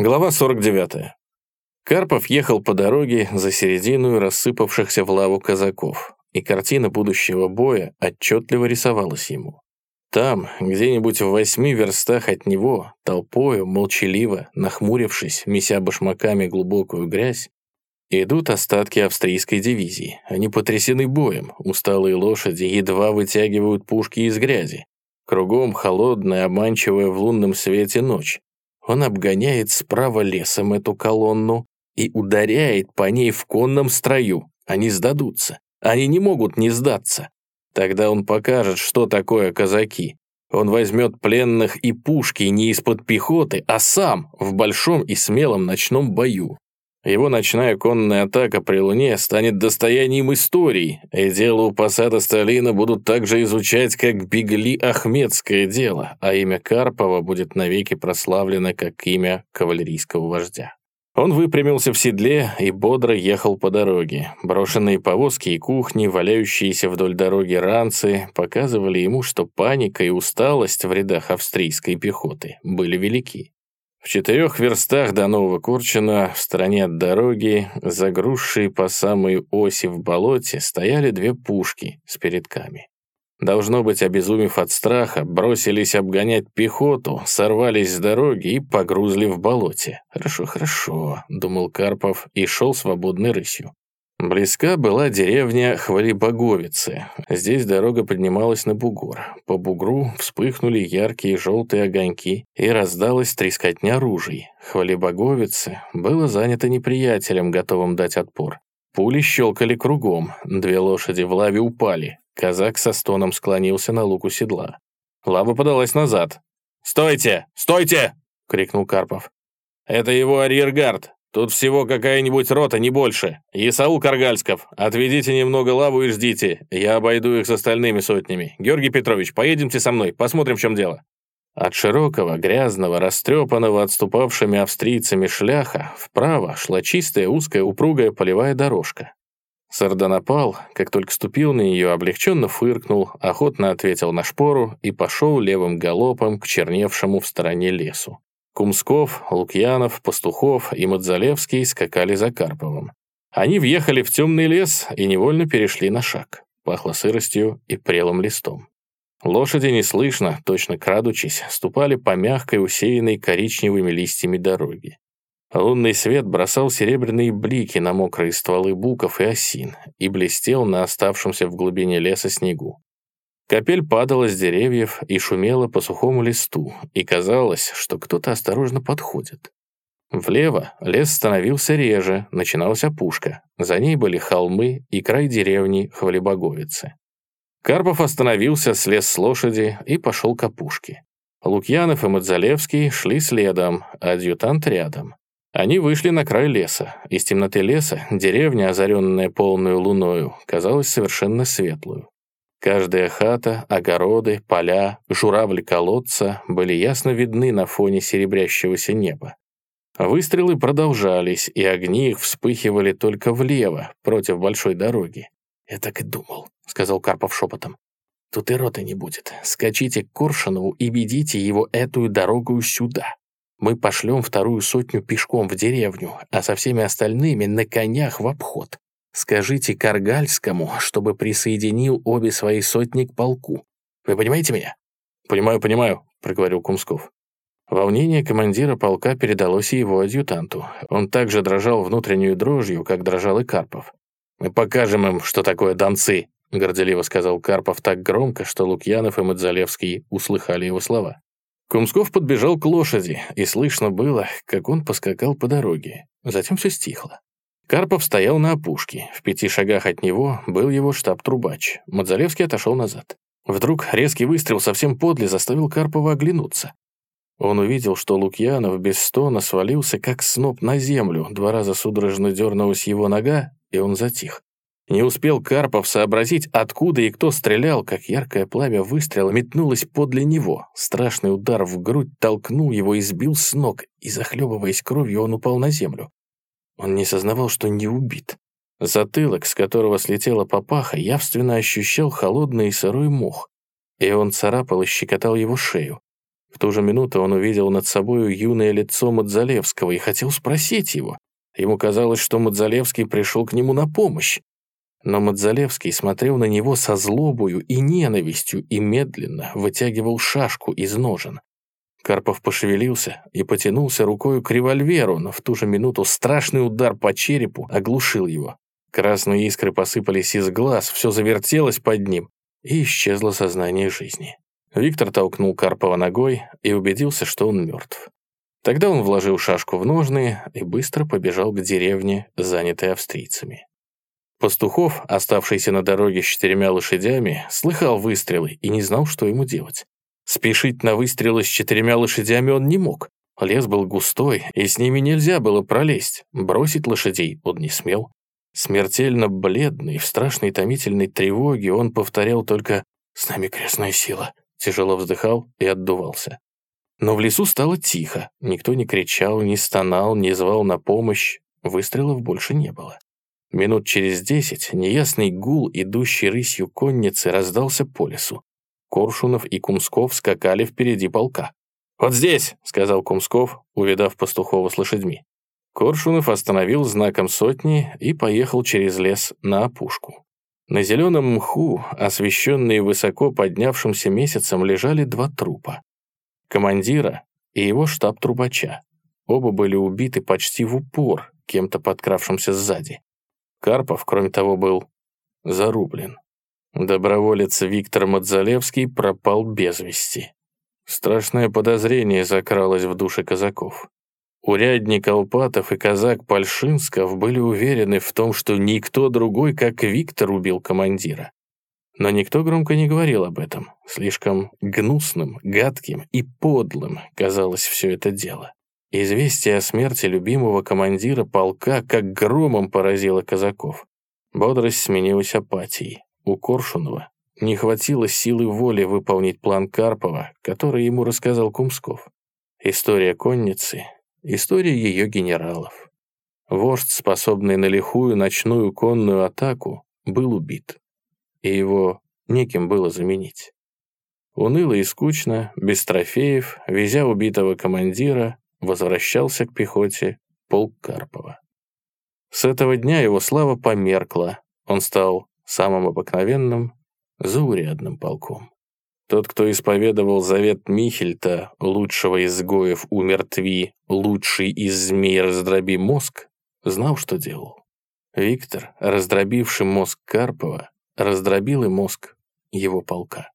Глава 49. Карпов ехал по дороге за середину рассыпавшихся в лаву казаков, и картина будущего боя отчетливо рисовалась ему. Там, где-нибудь в восьми верстах от него, толпою, молчаливо, нахмурившись, меся башмаками глубокую грязь, идут остатки австрийской дивизии. Они потрясены боем, усталые лошади едва вытягивают пушки из грязи. Кругом холодная, обманчивая в лунном свете ночь. Он обгоняет справа лесом эту колонну и ударяет по ней в конном строю. Они сдадутся. Они не могут не сдаться. Тогда он покажет, что такое казаки. Он возьмет пленных и пушки не из-под пехоты, а сам в большом и смелом ночном бою. Его ночная конная атака при Луне станет достоянием истории, и дело у посада Сталина будут также изучать, как Бигли Ахмедское дело, а имя Карпова будет навеки прославлено как имя кавалерийского вождя. Он выпрямился в седле и бодро ехал по дороге. Брошенные повозки и кухни, валяющиеся вдоль дороги ранцы, показывали ему, что паника и усталость в рядах австрийской пехоты были велики. В четырех верстах до Нового Курчина, в стороне от дороги, загрузшие по самой оси в болоте, стояли две пушки с передками. Должно быть, обезумев от страха, бросились обгонять пехоту, сорвались с дороги и погрузли в болоте. «Хорошо, хорошо», — думал Карпов и шел свободной рысью. Близка была деревня Хвалибоговицы. Здесь дорога поднималась на бугор. По бугру вспыхнули яркие желтые огоньки, и раздалась трескотня ружей. Хвалибоговице было занято неприятелем, готовым дать отпор. Пули щелкали кругом, две лошади в лаве упали. Казак со стоном склонился на луку седла. Лава подалась назад. «Стойте! Стойте!» — крикнул Карпов. «Это его арьергард. Тут всего какая-нибудь рота, не больше. Исаул Каргальсков, отведите немного лаву и ждите. Я обойду их с остальными сотнями. Георгий Петрович, поедемте со мной, посмотрим, в чем дело». От широкого, грязного, растрепанного отступавшими австрийцами шляха вправо шла чистая, узкая, упругая полевая дорожка. Сардонапал, как только ступил на нее, облегченно фыркнул, охотно ответил на шпору и пошел левым галопом к черневшему в стороне лесу. Кумсков, Лукьянов, Пастухов и Мадзалевский скакали за Карповым. Они въехали в темный лес и невольно перешли на шаг. Пахло сыростью и прелым листом. Лошади неслышно, точно крадучись, ступали по мягкой, усеянной коричневыми листьями дороги. Лунный свет бросал серебряные блики на мокрые стволы буков и осин и блестел на оставшемся в глубине леса снегу. Капель падала с деревьев и шумела по сухому листу, и казалось, что кто-то осторожно подходит. Влево лес становился реже, начиналась опушка. За ней были холмы и край деревни Хвалебоговицы. Карпов остановился, слез с лошади и пошел к опушке. Лукьянов и Мадзалевский шли следом, адъютант рядом. Они вышли на край леса. Из темноты леса деревня, озаренная полную луною, казалась совершенно светлую. Каждая хата, огороды, поля, журавли колодца были ясно видны на фоне серебрящегося неба. Выстрелы продолжались, и огни их вспыхивали только влево, против большой дороги. «Я так и думал», — сказал Карпов шепотом. «Тут и роты не будет. Скачите к Коршунову и ведите его эту дорогу сюда. Мы пошлем вторую сотню пешком в деревню, а со всеми остальными на конях в обход. Скажите Каргальскому, чтобы присоединил обе свои сотни к полку. Вы понимаете меня?» «Понимаю, понимаю», — проговорил Кумсков. Волнение командира полка передалось и его адъютанту. Он также дрожал внутреннюю дрожью, как дрожал и Карпов. «Мы покажем им, что такое донцы», — горделиво сказал Карпов так громко, что Лукьянов и Мадзалевский услыхали его слова. Кумсков подбежал к лошади, и слышно было, как он поскакал по дороге. Затем все стихло. Карпов стоял на опушке. В пяти шагах от него был его штаб-трубач. Мадзалевский отошел назад. Вдруг резкий выстрел совсем подле заставил Карпова оглянуться. Он увидел, что Лукьянов без стона свалился, как сноп на землю. Два раза судорожно дернулась его нога, и он затих. Не успел Карпов сообразить, откуда и кто стрелял, как яркое пламя выстрела метнулось подле него. Страшный удар в грудь толкнул его и сбил с ног, и, захлебываясь кровью, он упал на землю. Он не сознавал, что не убит. Затылок, с которого слетела папаха, явственно ощущал холодный и сырой мох, и он царапал и щекотал его шею. В ту же минуту он увидел над собою юное лицо Мадзалевского и хотел спросить его. Ему казалось, что Мадзалевский пришел к нему на помощь. Но Мадзалевский смотрел на него со злобою и ненавистью и медленно вытягивал шашку из ножен. Карпов пошевелился и потянулся рукою к револьверу, но в ту же минуту страшный удар по черепу оглушил его. Красные искры посыпались из глаз, все завертелось под ним, и исчезло сознание жизни. Виктор толкнул Карпова ногой и убедился, что он мертв. Тогда он вложил шашку в ножны и быстро побежал к деревне, занятой австрийцами. Пастухов, оставшийся на дороге с четырьмя лошадями, слыхал выстрелы и не знал, что ему делать. Спешить на выстрелы с четырьмя лошадями он не мог. Лес был густой, и с ними нельзя было пролезть. Бросить лошадей он не смел. Смертельно бледный, в страшной томительной тревоге он повторял только «С нами крестная сила», тяжело вздыхал и отдувался. Но в лесу стало тихо, никто не кричал, не стонал, не звал на помощь, выстрелов больше не было. Минут через десять неясный гул, идущий рысью конницы, раздался по лесу. Коршунов и Кумсков скакали впереди полка. «Вот здесь!» — сказал Кумсков, увидав пастухова с лошадьми. Коршунов остановил знаком сотни и поехал через лес на опушку. На зеленом мху, освещенные высоко поднявшимся месяцем, лежали два трупа. Командира и его штаб-трубача. Оба были убиты почти в упор кем-то подкравшимся сзади. Карпов, кроме того, был зарублен. Доброволец Виктор Мадзалевский пропал без вести. Страшное подозрение закралось в душе казаков. Урядник Алпатов и казак Пальшинсков были уверены в том, что никто другой, как Виктор, убил командира. Но никто громко не говорил об этом. Слишком гнусным, гадким и подлым казалось все это дело. Известие о смерти любимого командира полка как громом поразило казаков. Бодрость сменилась апатией. У Коршунова не хватило силы воли выполнить план Карпова, который ему рассказал Кумсков. История конницы История ее генералов. Вождь, способный на лихую ночную конную атаку, был убит, и его неким было заменить. Уныло и скучно, без трофеев, везя убитого командира, возвращался к пехоте полк Карпова. С этого дня его слава померкла, он стал самым обыкновенным, заурядным полком. Тот, кто исповедовал завет Михельта, лучшего из изгоев умертви, лучший из змей раздроби мозг, знал, что делал. Виктор, раздробивший мозг Карпова, раздробил и мозг его полка.